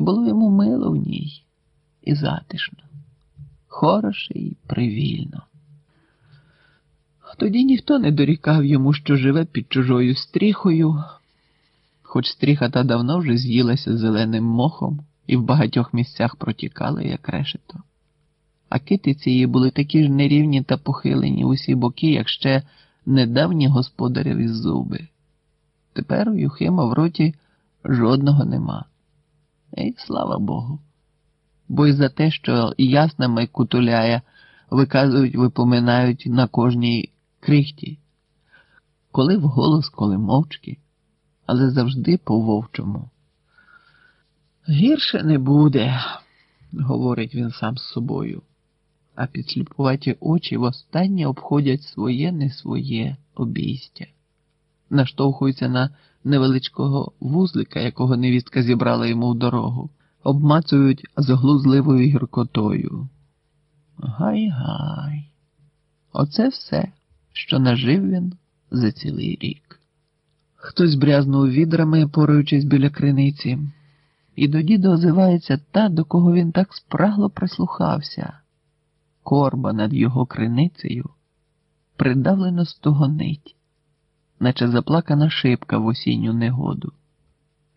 І було йому мило в ній і затишно, хороше і привільно. Тоді ніхто не дорікав йому, що живе під чужою стріхою, хоч стріха та давно вже з'їлася зеленим мохом і в багатьох місцях протікала, як решето. А кити цієї були такі ж нерівні та похилені усі боки, як ще недавні господареві зуби. Тепер у Юхима в роті жодного нема. І слава Богу. Бо й за те, що ясними кутуляє, виказують, випоминають на кожній крихті, коли вголос, коли мовчки, але завжди по вовчому. Гірше не буде, говорить він сам з собою, а підсліпуваті очі востаннє обходять своє не своє обійстя, наштовхуються на невеличкого вузлика, якого невістка зібрала йому в дорогу, обмацують з глузливою гіркотою. Гай-гай. Оце все, що нажив він за цілий рік. Хтось брязнув відрами, поруючись біля криниці, і до діда озивається та, до кого він так спрагло прислухався. Корба над його криницею придавлено стогонить, наче заплакана шибка в осінню негоду.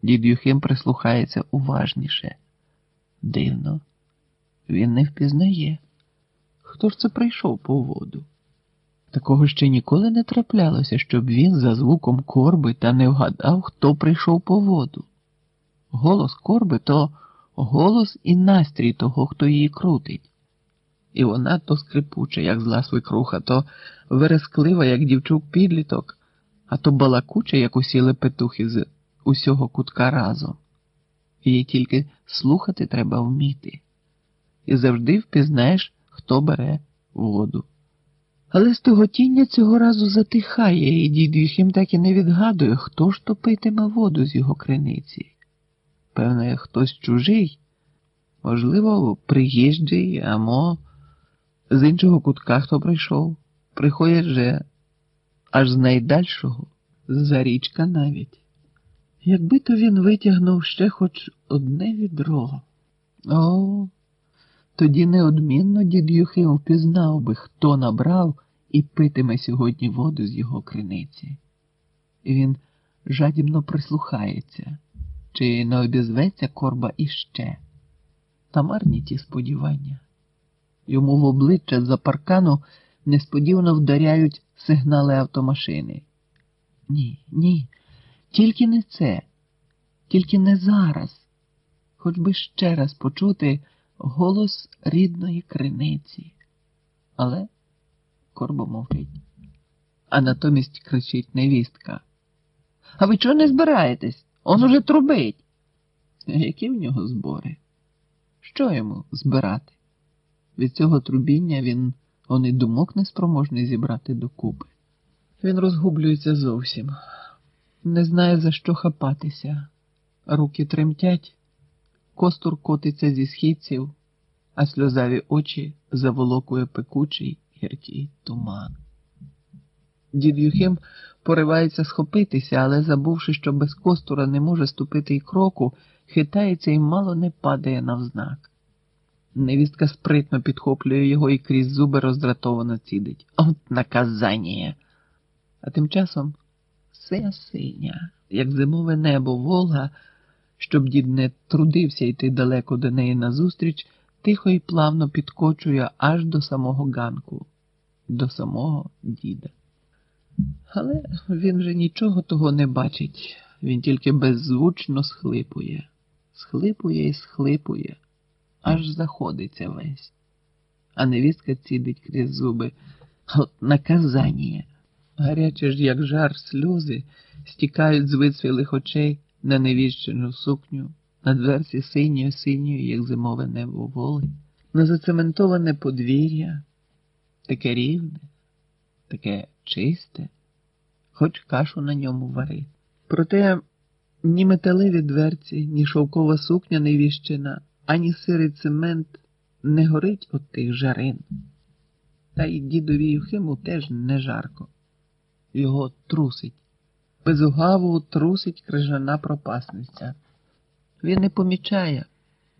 Дід Юхим прислухається уважніше. Дивно, він не впізнає. Хто ж це прийшов по воду? Такого ще ніколи не траплялося, щоб він за звуком корби та не вгадав, хто прийшов по воду. Голос корби то голос і настрій того, хто її крутить. І вона то скрипуча, як зла свекруха, то вересклива, як дівчук підліток, а то балакуча, як усі лепетухи з усього кутка разом. Її тільки слухати треба вміти. І завжди впізнаєш, хто бере воду. Але стоготіння цього разу затихає, і дід Юхим так і не відгадує, хто ж то питиме воду з його криниці. Певне, хтось чужий, можливо, приїжджий, амо з іншого кутка хто прийшов. Приходять же аж з найдальшого, з-за річка навіть. Якби то він витягнув ще хоч одне відро. О, тоді неодмінно дід Юхим впізнав би, хто набрав і питиме сьогодні воду з його криниці. І він жадібно прислухається, чи не обізветься корба іще. Та марні ті сподівання. Йому в обличчя за паркану несподівано вдаряють сигнали автомашини. Ні, ні, тільки не це, тільки не зараз, хоч би ще раз почути голос рідної криниці. Але Корбо мовчить. А натомість кричить невістка. А ви чого не збираєтесь? Он уже трубить. Які в нього збори? Що йому збирати? Від цього трубіння він он і думок неспроможний зібрати докупи. Він розгублюється зовсім, не знає, за що хапатися. Руки тремтять, костур котиться зі східців, а сльозаві очі заволокує пекучий гіркий туман. Дід Юхим поривається схопитися, але, забувши, що без костура не може ступити й кроку, хитається і мало не падає навзнак. Невістка спритно підхоплює його і крізь зуби роздратовано цідить. От наказання. А тим часом все синя, як зимове небо Волга, щоб дід не трудився йти далеко до неї назустріч, тихо і плавно підкочує аж до самого ганку, до самого діда. Але він же нічого того не бачить, він тільки беззвучно схлипує, схлипує і схлипує аж заходиться весь. А невістка цідить крізь зуби. От наказання. Гаряче ж, як жар сльози, стікають з вицвілих очей на невіщену сукню, на дверці синьою синьою, як зимове небо воли, на зацементоване подвір'я, таке рівне, таке чисте, хоч кашу на ньому вари. Проте ні металеві дверці, ні шовкова сукня невіщена ані сирий цемент не горить от тих жарин. Та й дідові Юхиму теж не жарко. Його трусить. Безугаву трусить крижана пропасниця. Він не помічає,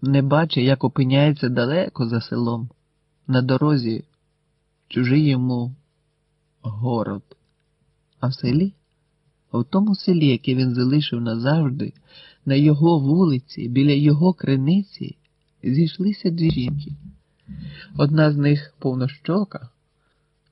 не бачить, як опиняється далеко за селом, на дорозі чужий йому город. А в селі, в тому селі, яке він залишив назавжди, на його вулиці, біля його криниці, зійшлися дві жінки. Одна з них повнощока,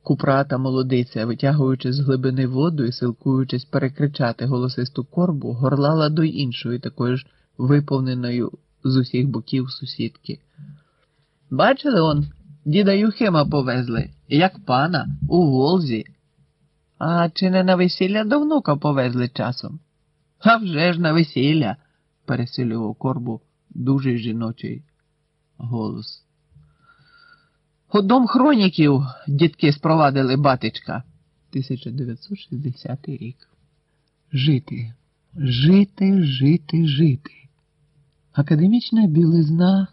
купрата молодиця, витягуючи з глибини воду і силкуючись перекричати голосисту корбу, горлала до іншої, такої ж виповненою з усіх боків сусідки. Бачили он, діда Юхима повезли, як пана, у Волзі. А чи не на весілля до внука повезли часом? А вже ж на весілля, пересилював корбу дуже жіночий голос. У хроніків дітки спровадили батечка. 1960 рік. Жити, жити, жити, жити. Академічна білизна